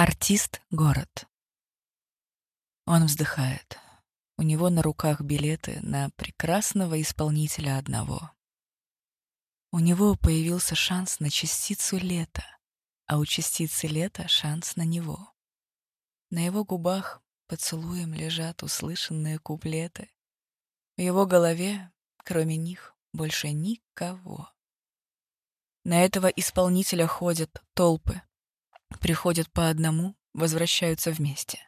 Артист — город. Он вздыхает. У него на руках билеты на прекрасного исполнителя одного. У него появился шанс на частицу лета, а у частицы лета шанс на него. На его губах поцелуем лежат услышанные куплеты. В его голове, кроме них, больше никого. На этого исполнителя ходят толпы, Приходят по одному, возвращаются вместе.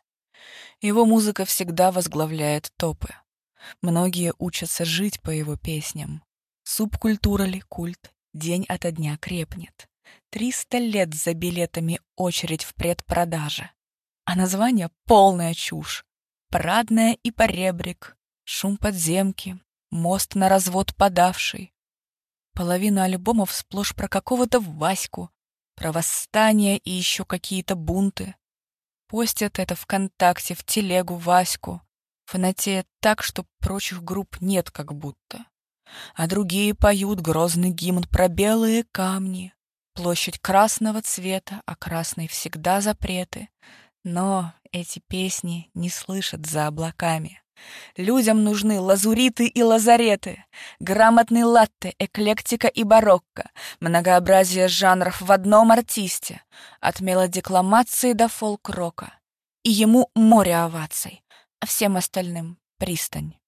Его музыка всегда возглавляет топы. Многие учатся жить по его песням. Субкультура ли культ, день ото дня крепнет. Триста лет за билетами очередь в предпродаже. А название — полная чушь. Парадная и поребрик, шум подземки, мост на развод подавший. Половина альбомов сплошь про какого-то Ваську, про восстания и еще какие-то бунты. Постят это ВКонтакте, в телегу, Ваську. Фанатеет так, что прочих групп нет как будто. А другие поют грозный гимн про белые камни. Площадь красного цвета, а красный всегда запреты. Но эти песни не слышат за облаками. Людям нужны лазуриты и лазареты, грамотный латте, эклектика и барокко, многообразие жанров в одном артисте, от мелодикламации до фолк-рока. И ему море оваций, а всем остальным — пристань.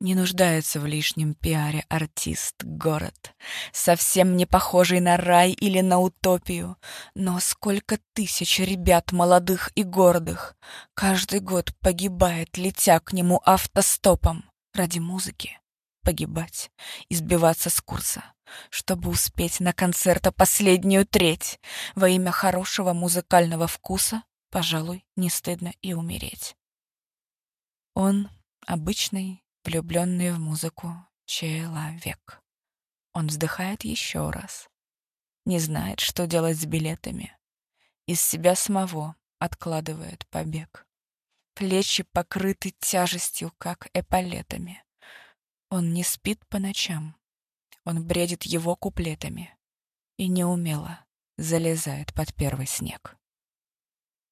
Не нуждается в лишнем пиаре артист, город, совсем не похожий на рай или на утопию. Но сколько тысяч ребят молодых и гордых каждый год погибает, летя к нему автостопом ради музыки. Погибать, избиваться с курса, чтобы успеть на концерта последнюю треть. Во имя хорошего музыкального вкуса, пожалуй, не стыдно и умереть. Он обычный влюбленный в музыку человек. Он вздыхает еще раз. Не знает, что делать с билетами. Из себя самого откладывает побег. Плечи покрыты тяжестью, как эполетами. Он не спит по ночам. Он бредит его куплетами и неумело залезает под первый снег.